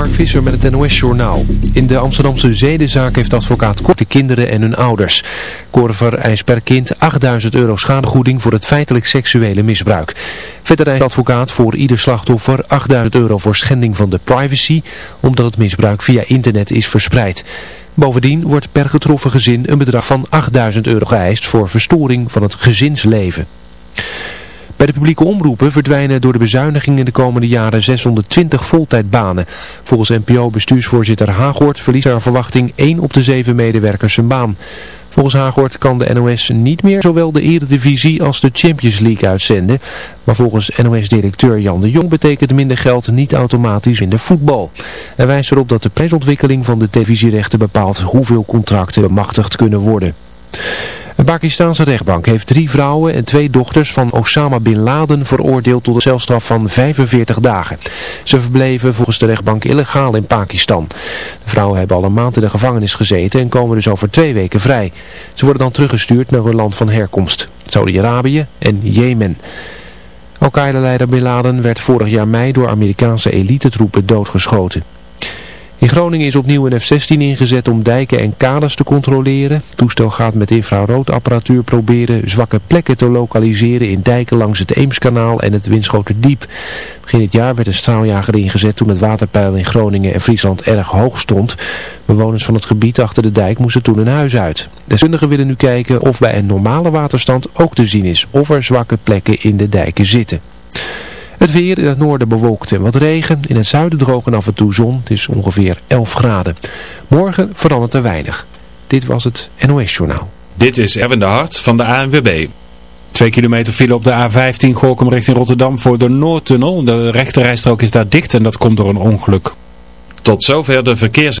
Mark Visser met het NOS-journaal. In de Amsterdamse zedenzaak heeft advocaat korte kinderen en hun ouders. Korver eist per kind 8000 euro schadegoeding voor het feitelijk seksuele misbruik. Verder eist advocaat voor ieder slachtoffer 8000 euro voor schending van de privacy, omdat het misbruik via internet is verspreid. Bovendien wordt per getroffen gezin een bedrag van 8000 euro geëist voor verstoring van het gezinsleven. Bij de publieke omroepen verdwijnen door de bezuinigingen de komende jaren 620 voltijdbanen. Volgens NPO-bestuursvoorzitter Hagort verliest haar verwachting 1 op de 7 medewerkers zijn baan. Volgens Hagort kan de NOS niet meer zowel de Eredivisie als de Champions League uitzenden. Maar volgens NOS-directeur Jan de Jong betekent minder geld niet automatisch in de voetbal. Hij wijst erop dat de prijsontwikkeling van de televisierechten bepaalt hoeveel contracten bemachtigd kunnen worden. Een Pakistanse rechtbank heeft drie vrouwen en twee dochters van Osama Bin Laden veroordeeld tot een celstraf van 45 dagen. Ze verbleven volgens de rechtbank illegaal in Pakistan. De vrouwen hebben al een maand in de gevangenis gezeten en komen dus over twee weken vrij. Ze worden dan teruggestuurd naar hun land van herkomst, Saudi-Arabië en Jemen. Al-Qaeda-leider Bin Laden werd vorig jaar mei door Amerikaanse elitetroepen doodgeschoten. In Groningen is opnieuw een F-16 ingezet om dijken en kades te controleren. Het toestel gaat met infraroodapparatuur proberen zwakke plekken te lokaliseren in dijken langs het Eemskanaal en het Winschoterdiep. Begin dit jaar werd een straaljager ingezet toen het waterpeil in Groningen en Friesland erg hoog stond. Bewoners van het gebied achter de dijk moesten toen hun huis uit. Deskundigen willen nu kijken of bij een normale waterstand ook te zien is of er zwakke plekken in de dijken zitten. Het weer in het noorden bewolkt en wat regen. In het zuiden droog en af en toe zon. Het is ongeveer 11 graden. Morgen verandert er weinig. Dit was het NOS Journaal. Dit is Erwin de Hart van de ANWB. Twee kilometer file op de A15 Gorkum richting Rotterdam voor de Noordtunnel. De rechterrijstrook is daar dicht en dat komt door een ongeluk. Tot zover de verkeers...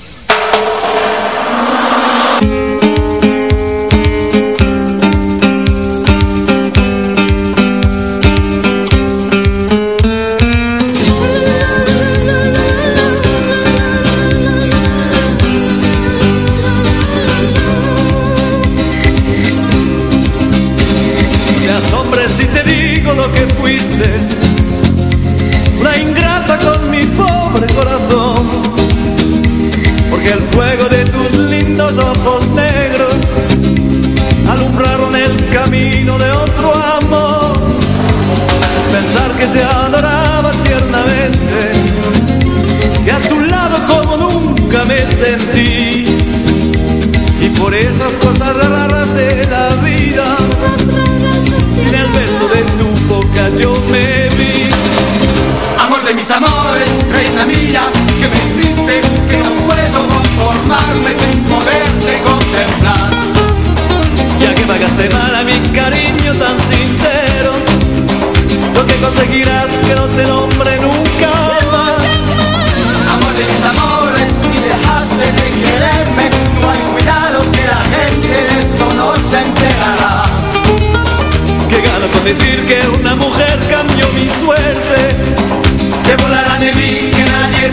el fuego de tu que no te nombre nunca más. Amor de mis amores, si dejaste de quererme, no hay cuidado que la gente de eso no se enterará. Que gano con decir que una mujer cambió mi suerte. Se volará de mí, que nadie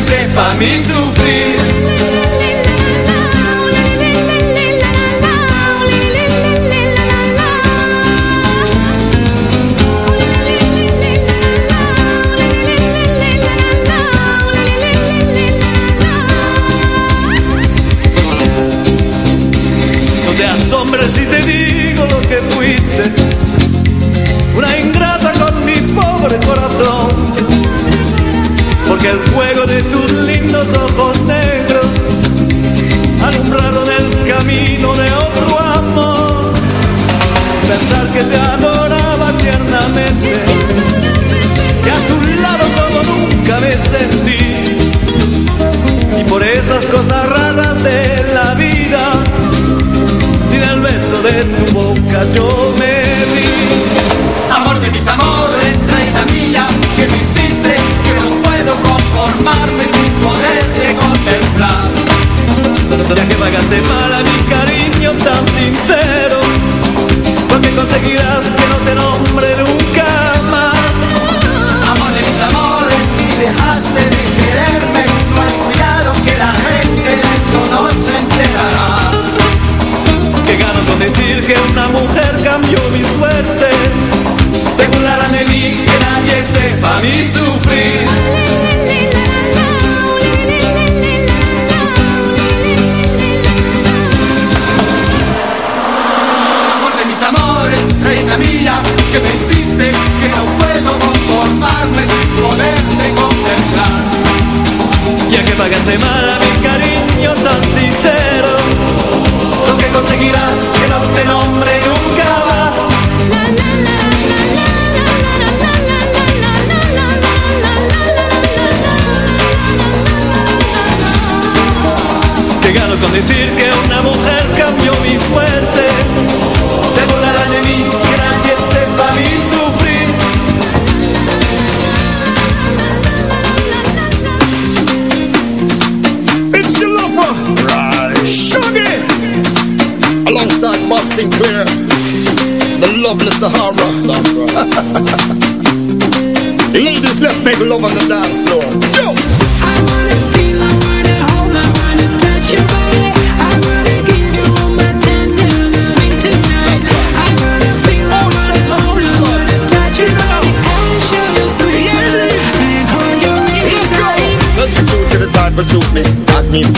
y por esas cosas raras de la vida, sin el beso de tu boca yo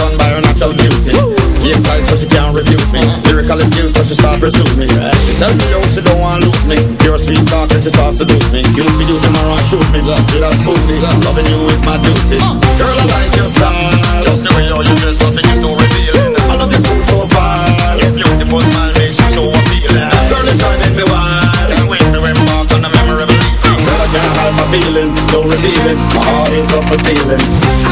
Stunned by her natural beauty. Game tight so she can't refuse me. Lyrical skills so she start pursue me. She tell me how she don't want lose me. Pure sweet talk and she start seduce me. You be using her and shoot me. See that booty? Loving you is my duty. Girl I like your style. Just the way how you dress nothing is too revealing. I love your cool profile. Your beautiful smile makes you so appealing. Girl it's driving me wild. Can't wait to embark on a memorable evening. Girl I can't hide my feeling So revealing My heart is up for stealing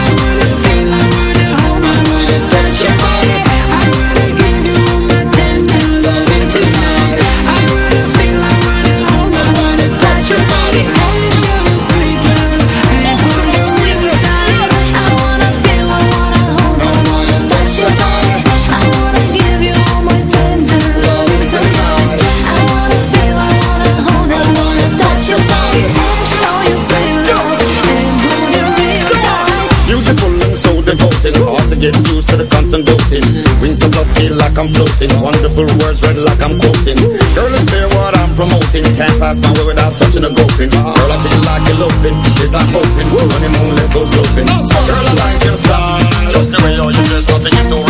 I'm floating. Wonderful words read like I'm quoting. Girl, it's clear what I'm promoting. Can't pass my way without touching a groping. Girl, I feel like eloping Yes, I'm hoping. Honeymoon, let's go sloping. Girl, I like your style. Just the way how you dress Nothing is too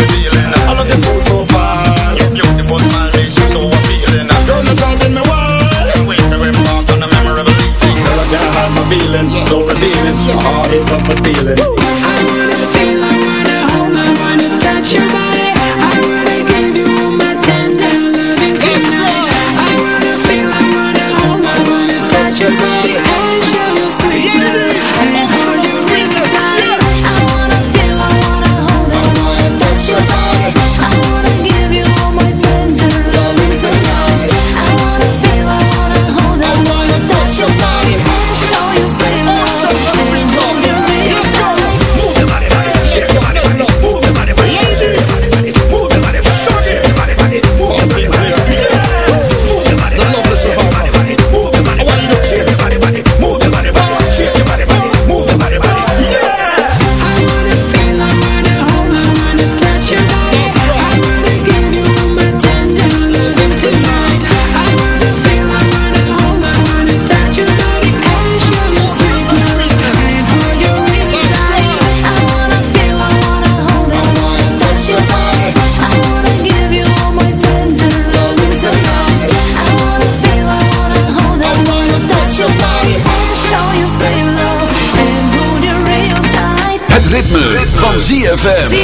ZFM.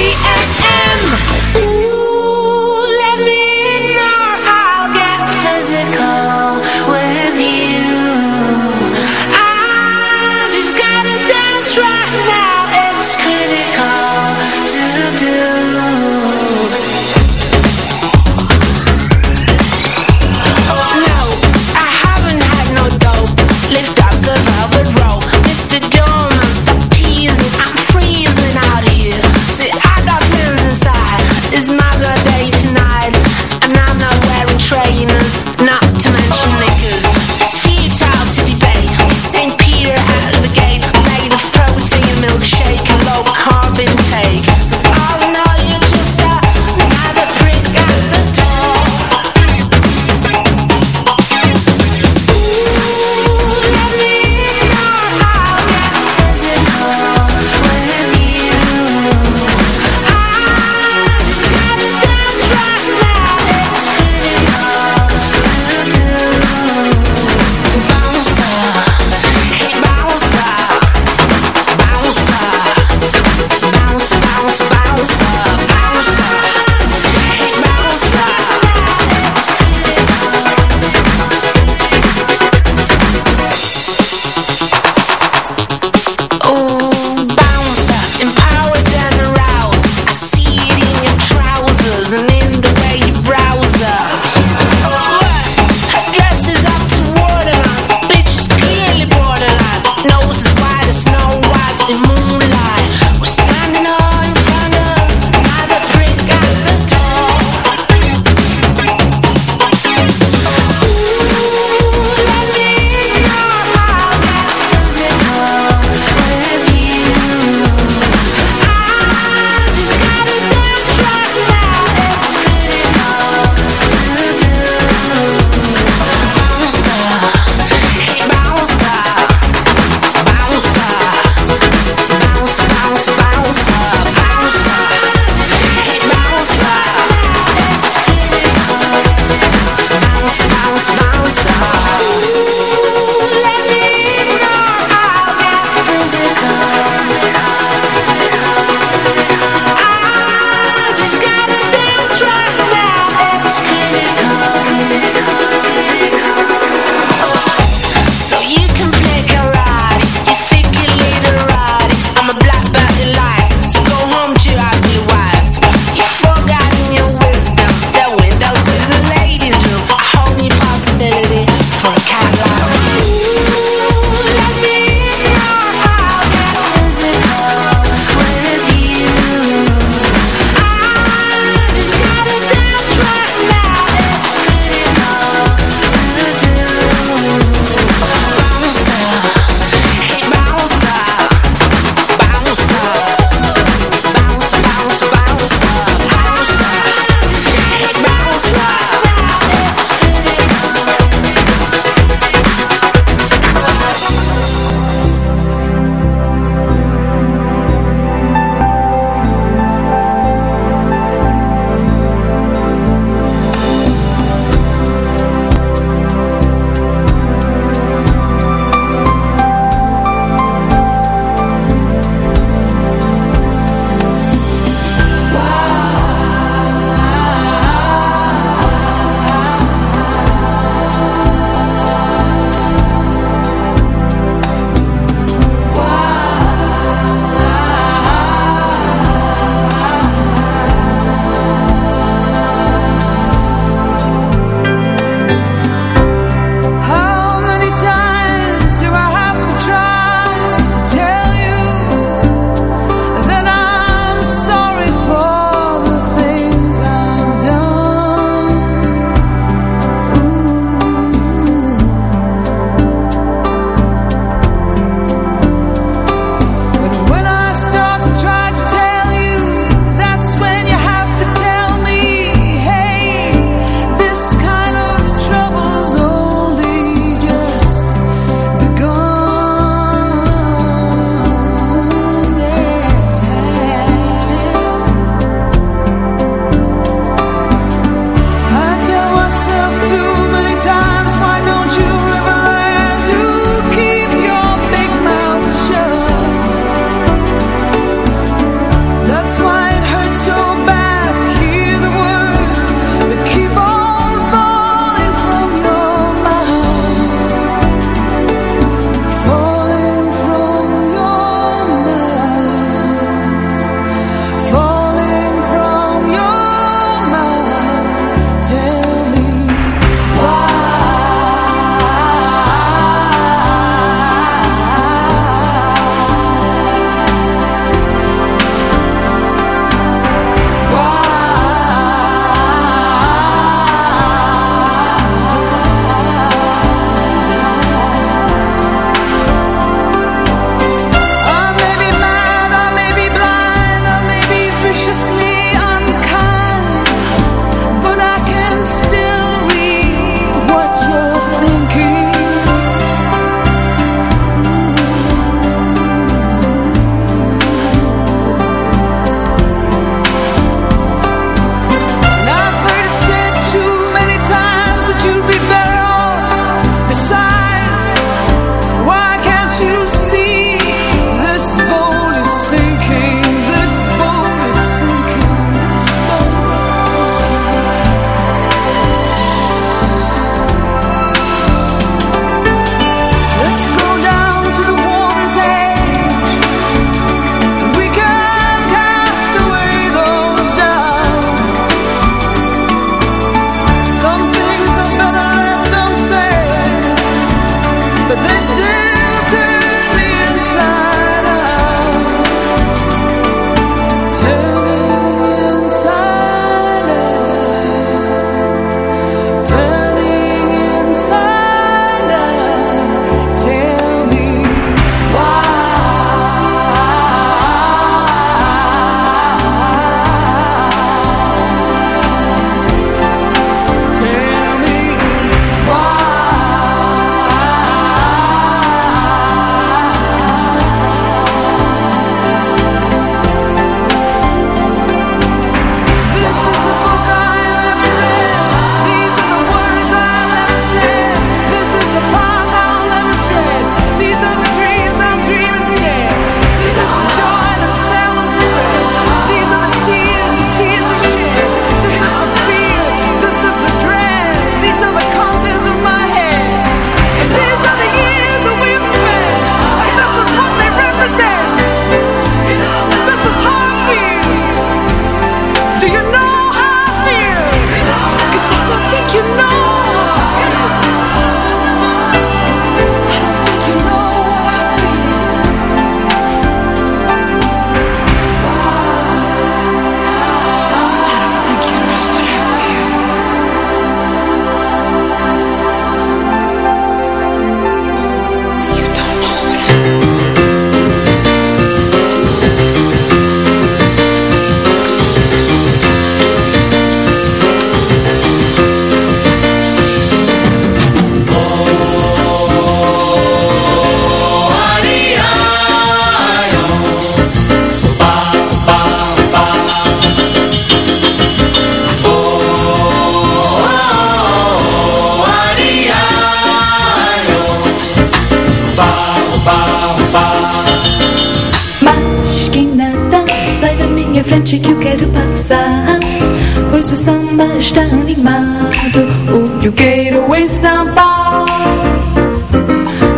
nosso samba está animado. O que eu quero é samba.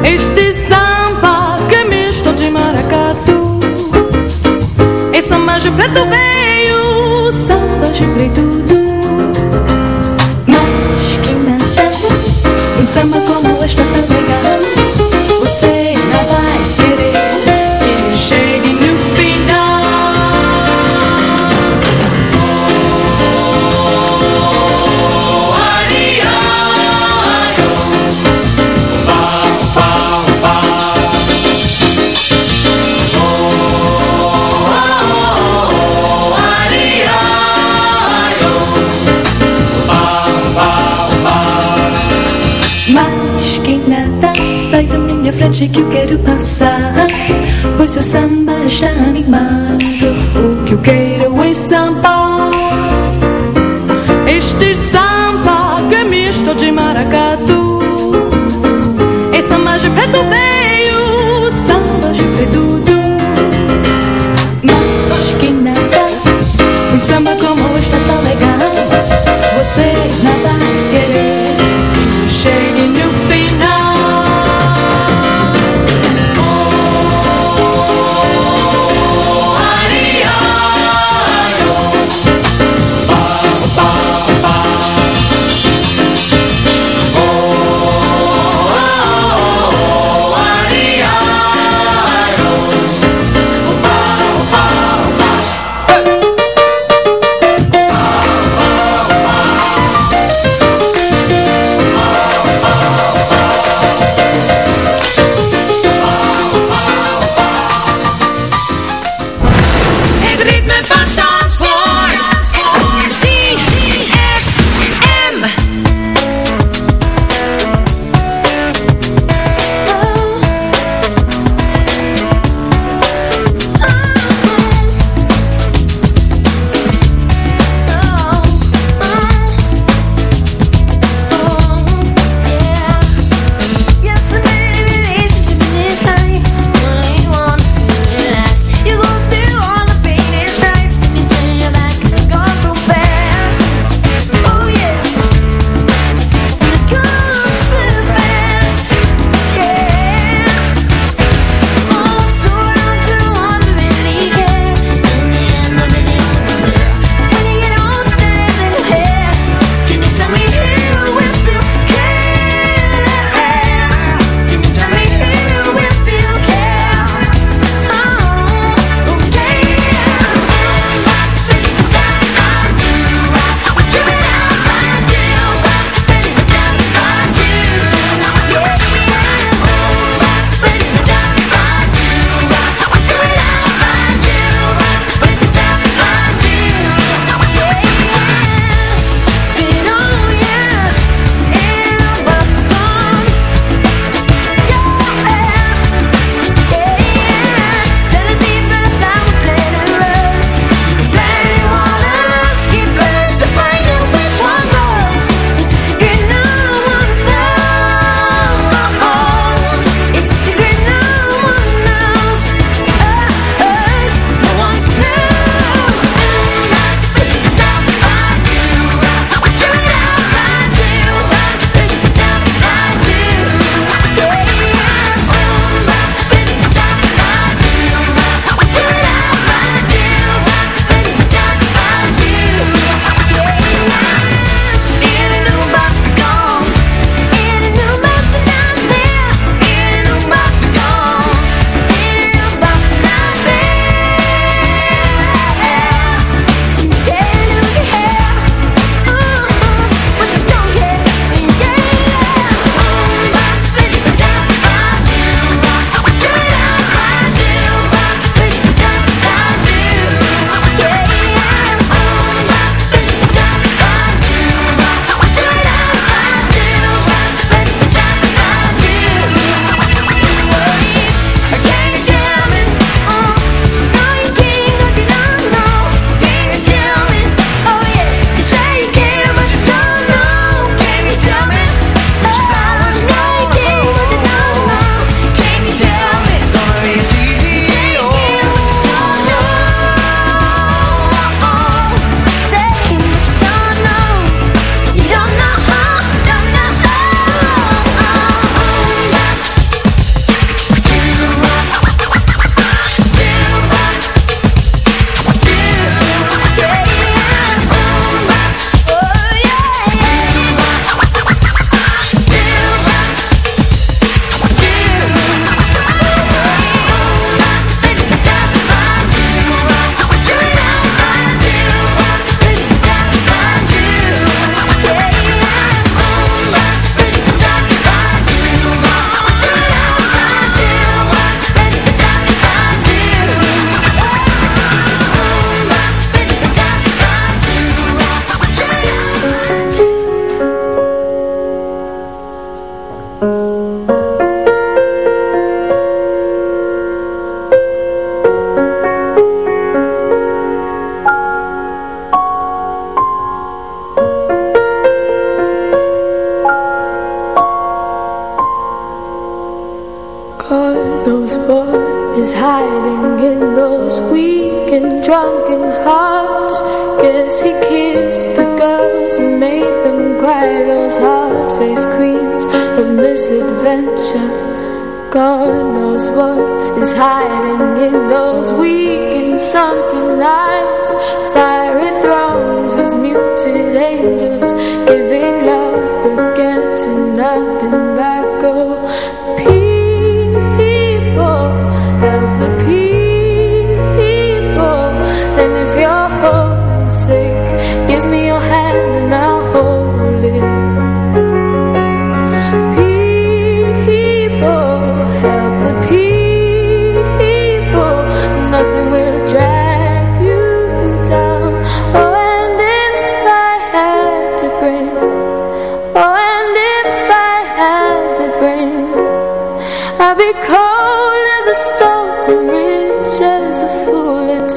Este samba que é misto de maracatu. É samba de preto bem. zo staan bij de Shining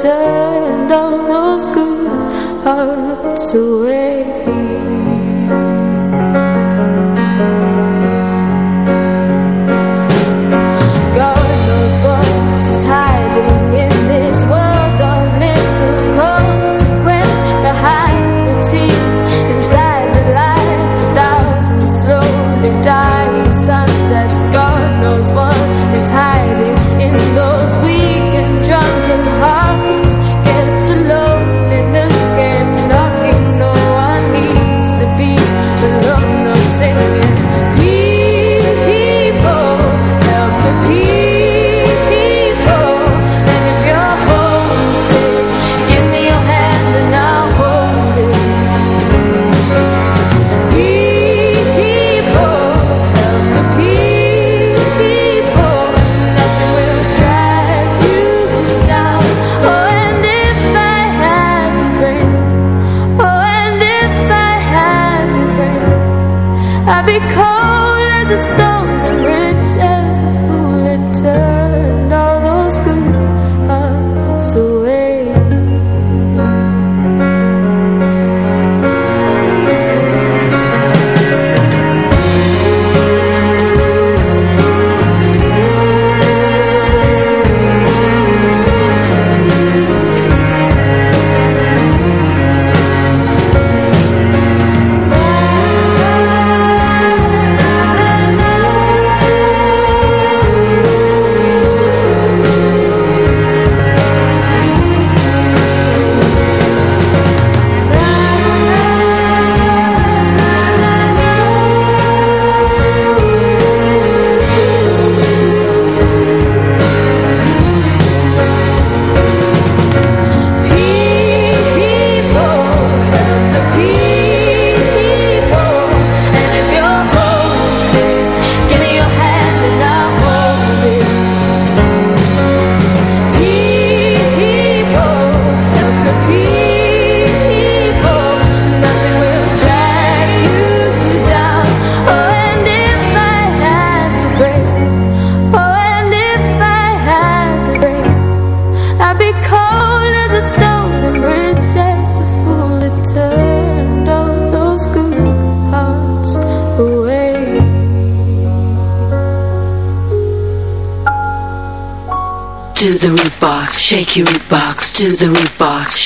turned all those good hearts away.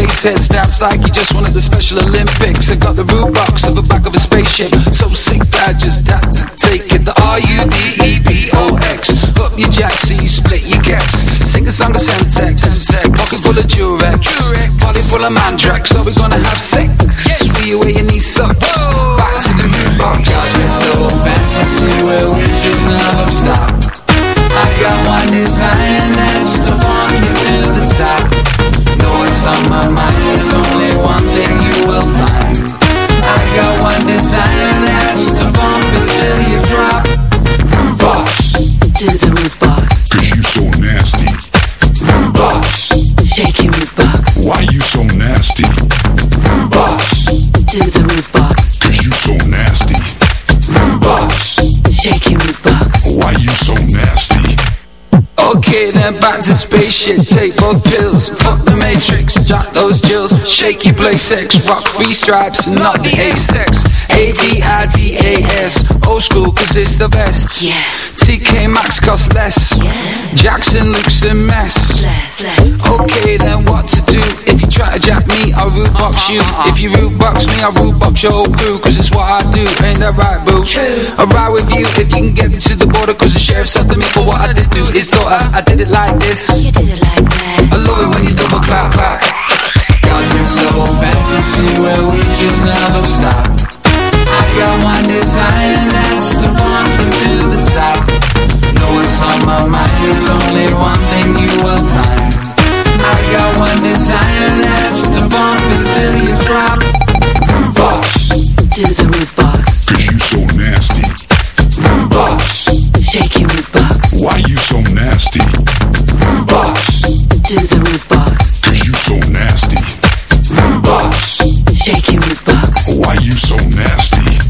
face heads down psyche just wanted the Special Olympics. I got the Rudebox of the back of a spaceship. So sick I just had to take it. The R-U-D-E-B-O-X. Up your jack see you split your gex. Sing a song of Semtex. Pocket full of Durex. Pocket full of Mandrax. Are we gonna have sex? Yes. We you in these socks. Back to the Rudebox. Got this little fantasy where we just never stop. I got one design and on my mind. There's only one thing you will find. Back to spaceship. Take both pills. Fuck the matrix. Jack those jills. shake Shaky playtex. Rock free stripes. Not the A-sex. A-D-I-D-A-S. Old school, cause it's the best. Yes. TK Maxx costs less. Yes. Jackson looks a mess. Less. Okay, then what to do? Uh-huh. If you try to jack me, I'll Rudebox you. If you Rudebox me, I'll Rudebox your whole crew. Cause it's what I do, ain't that right, boo? True. I'll ride with you if you can get me to the border. Cause the sheriff's said to me for what I did do his daughter. I did it like this. You did it like that. I love it when you double clap, clap. Got this double fantasy where we just never stop. I got one design and that's to funk it to the top. Know what's on my mind, there's only one thing you will find. I got one design and that's to bump it till you drop. Box, Do the Root Box. Cause you so nasty. box, Shake your Root Box. Why you so nasty? box, Do the Rudebox. Cause you so nasty. box, Shake your Rudebox. Why you so nasty?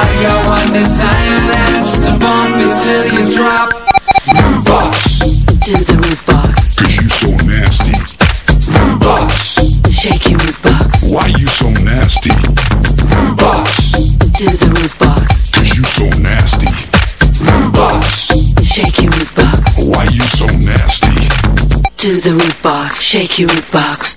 I got one design and that's to bump it till you drop. Box, Do the Rudebox. Cause you so nasty. box, Shake your Root Box. Why you so nasty? box, Do the Rudebox. Cause you so nasty. box, Shake your Root Box. Why you so nasty? Do the Rudebox. Shake your Rudebox.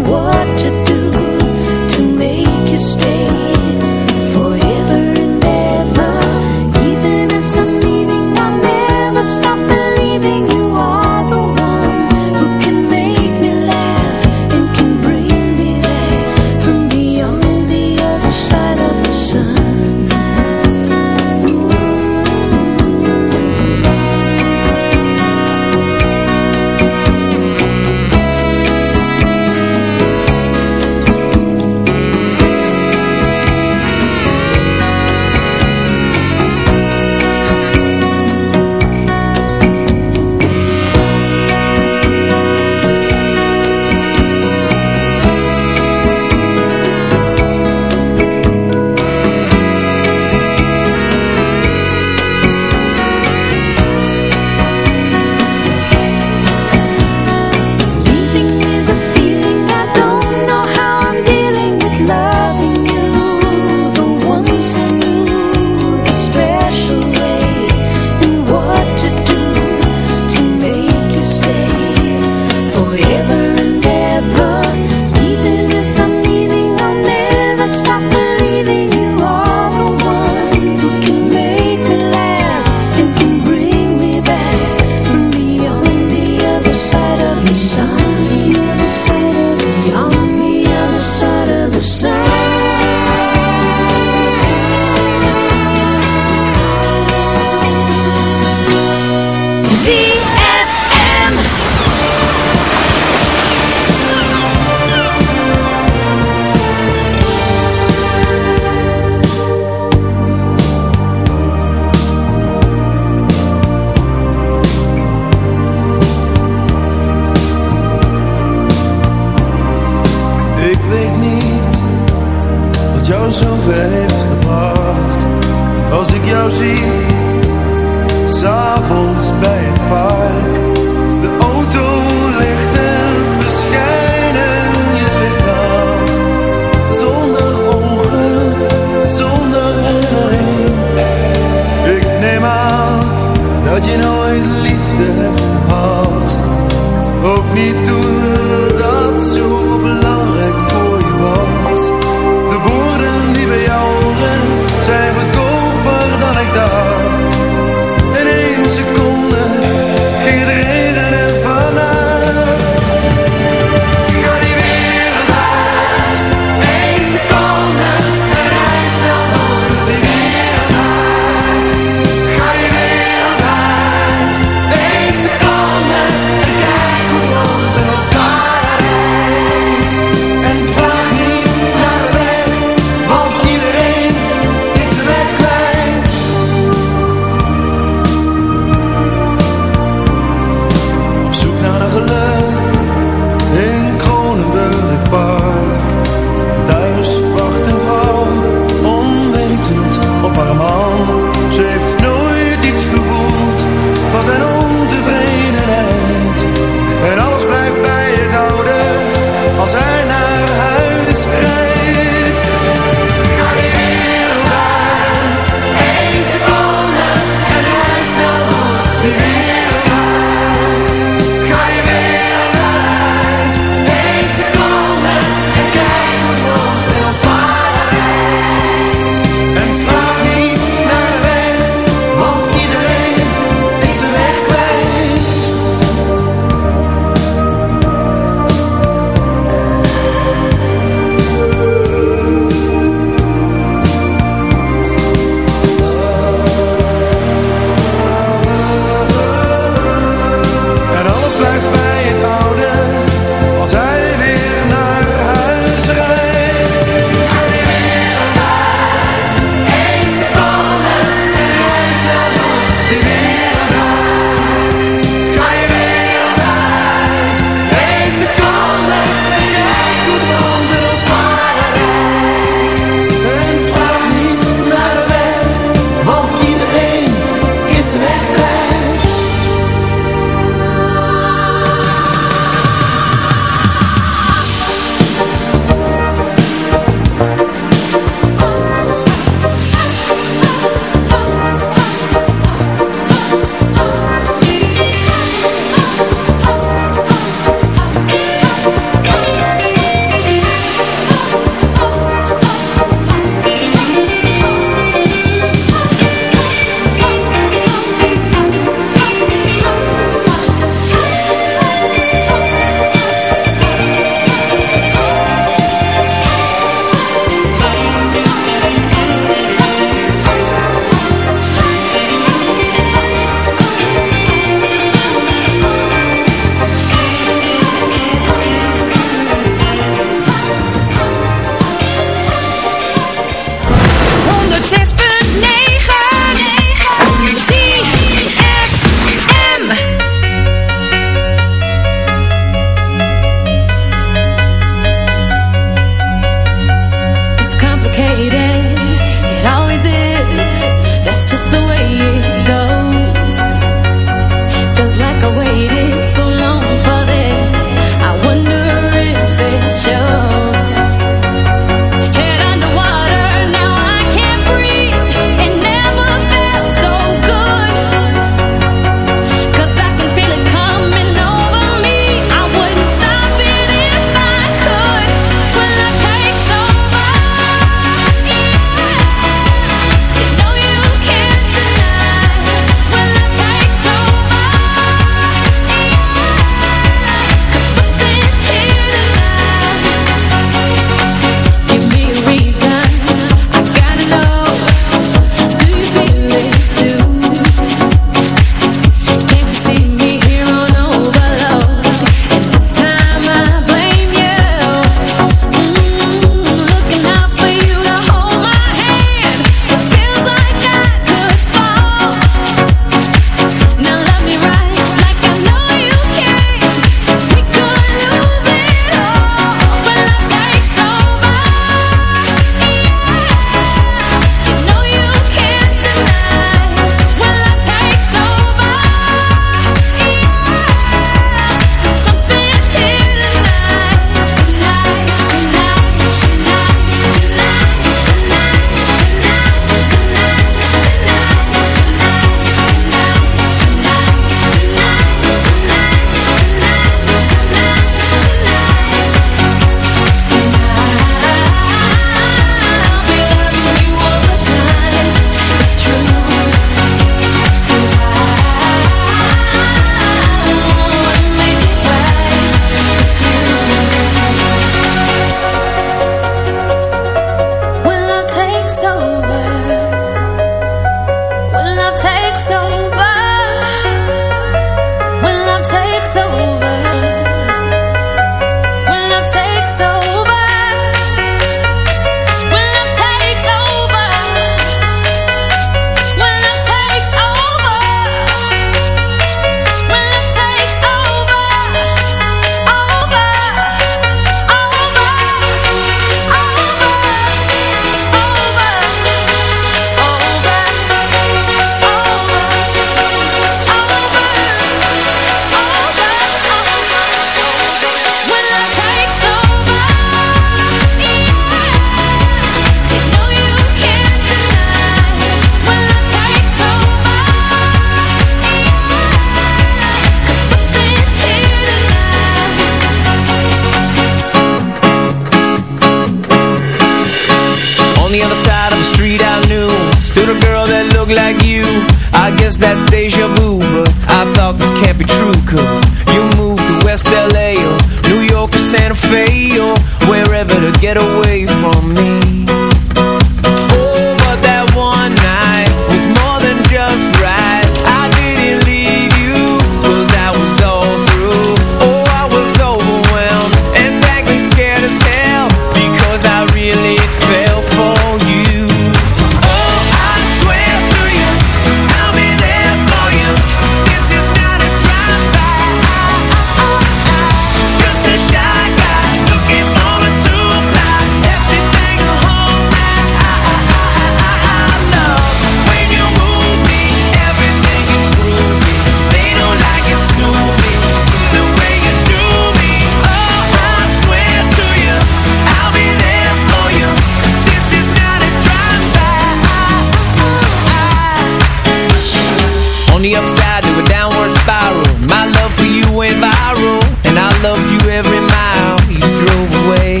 me upside to a downward spiral. My love for you went viral And I loved you every mile you drove away.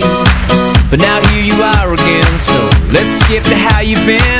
But now here you are again So let's skip to how you've been.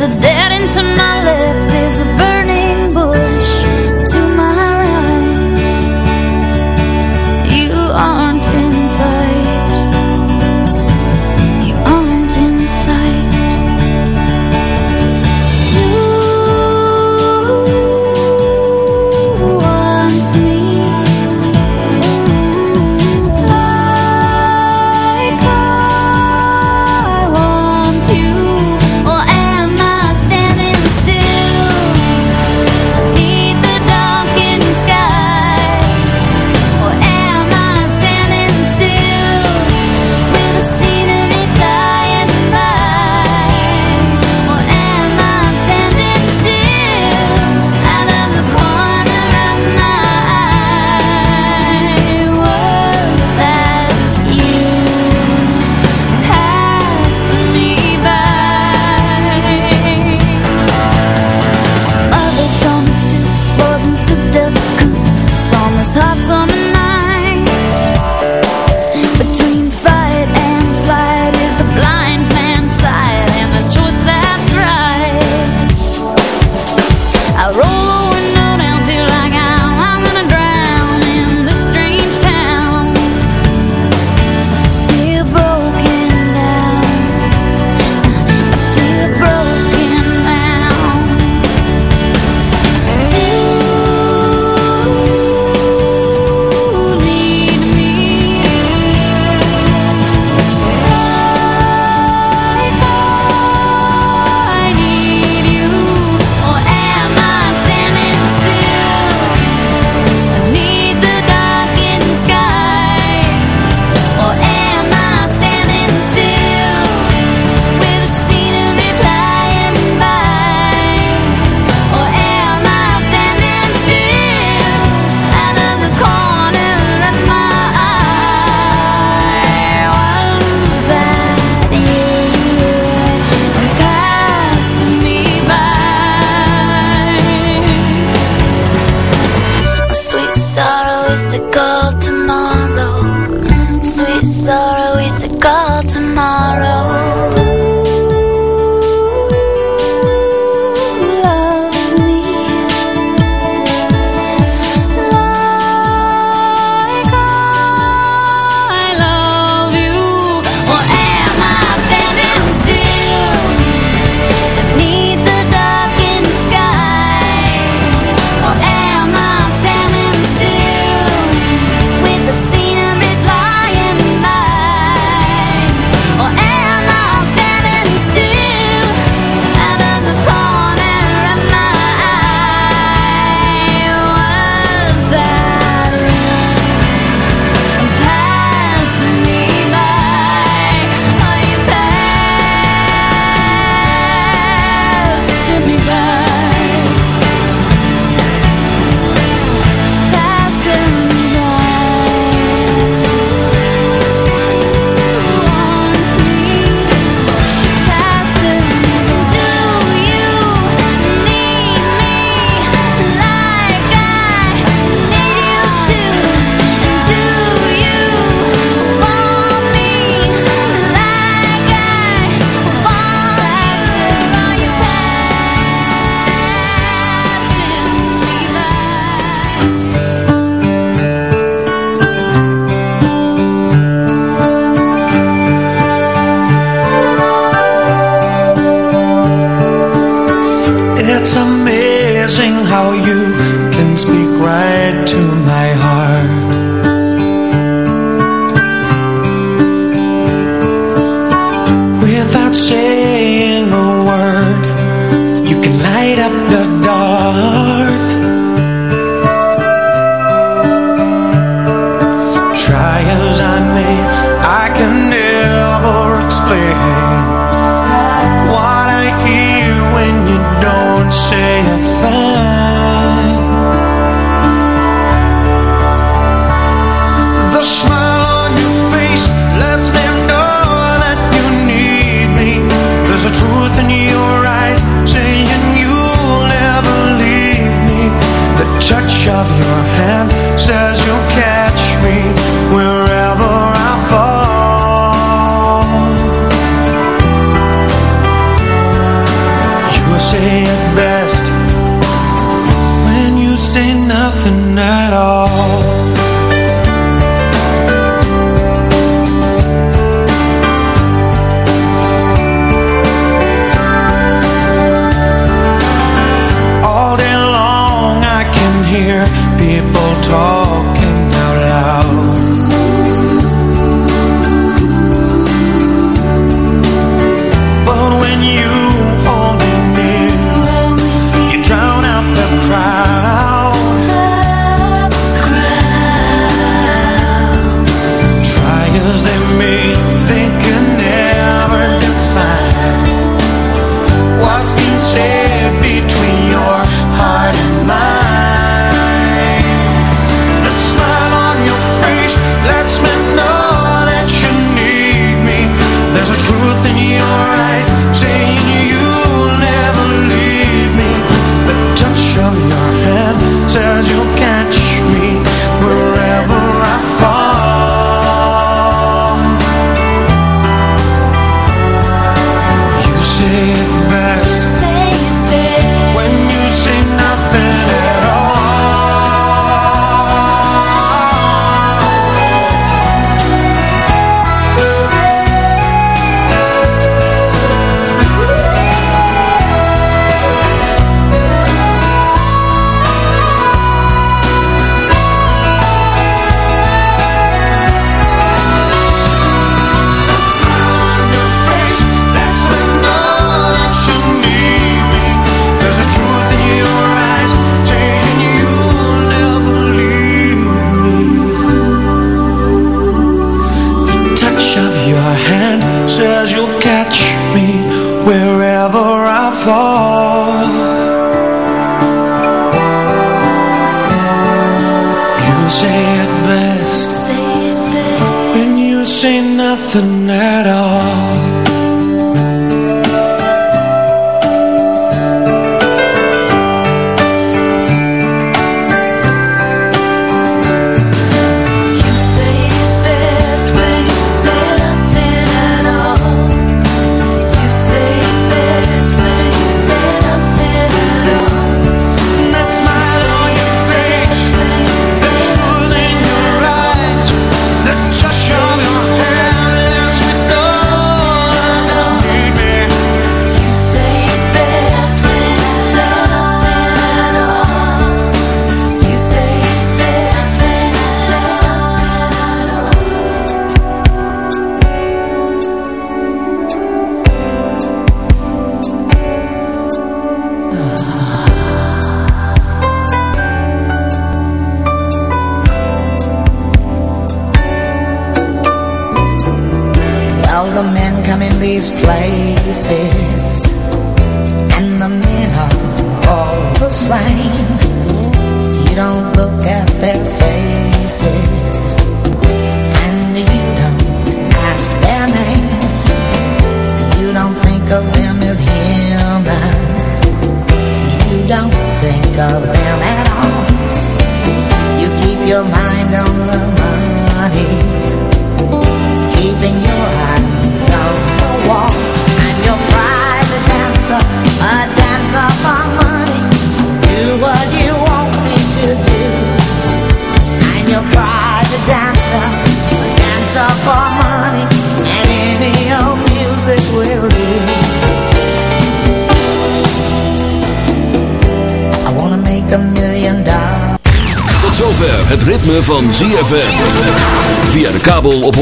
There's a dead end to my left,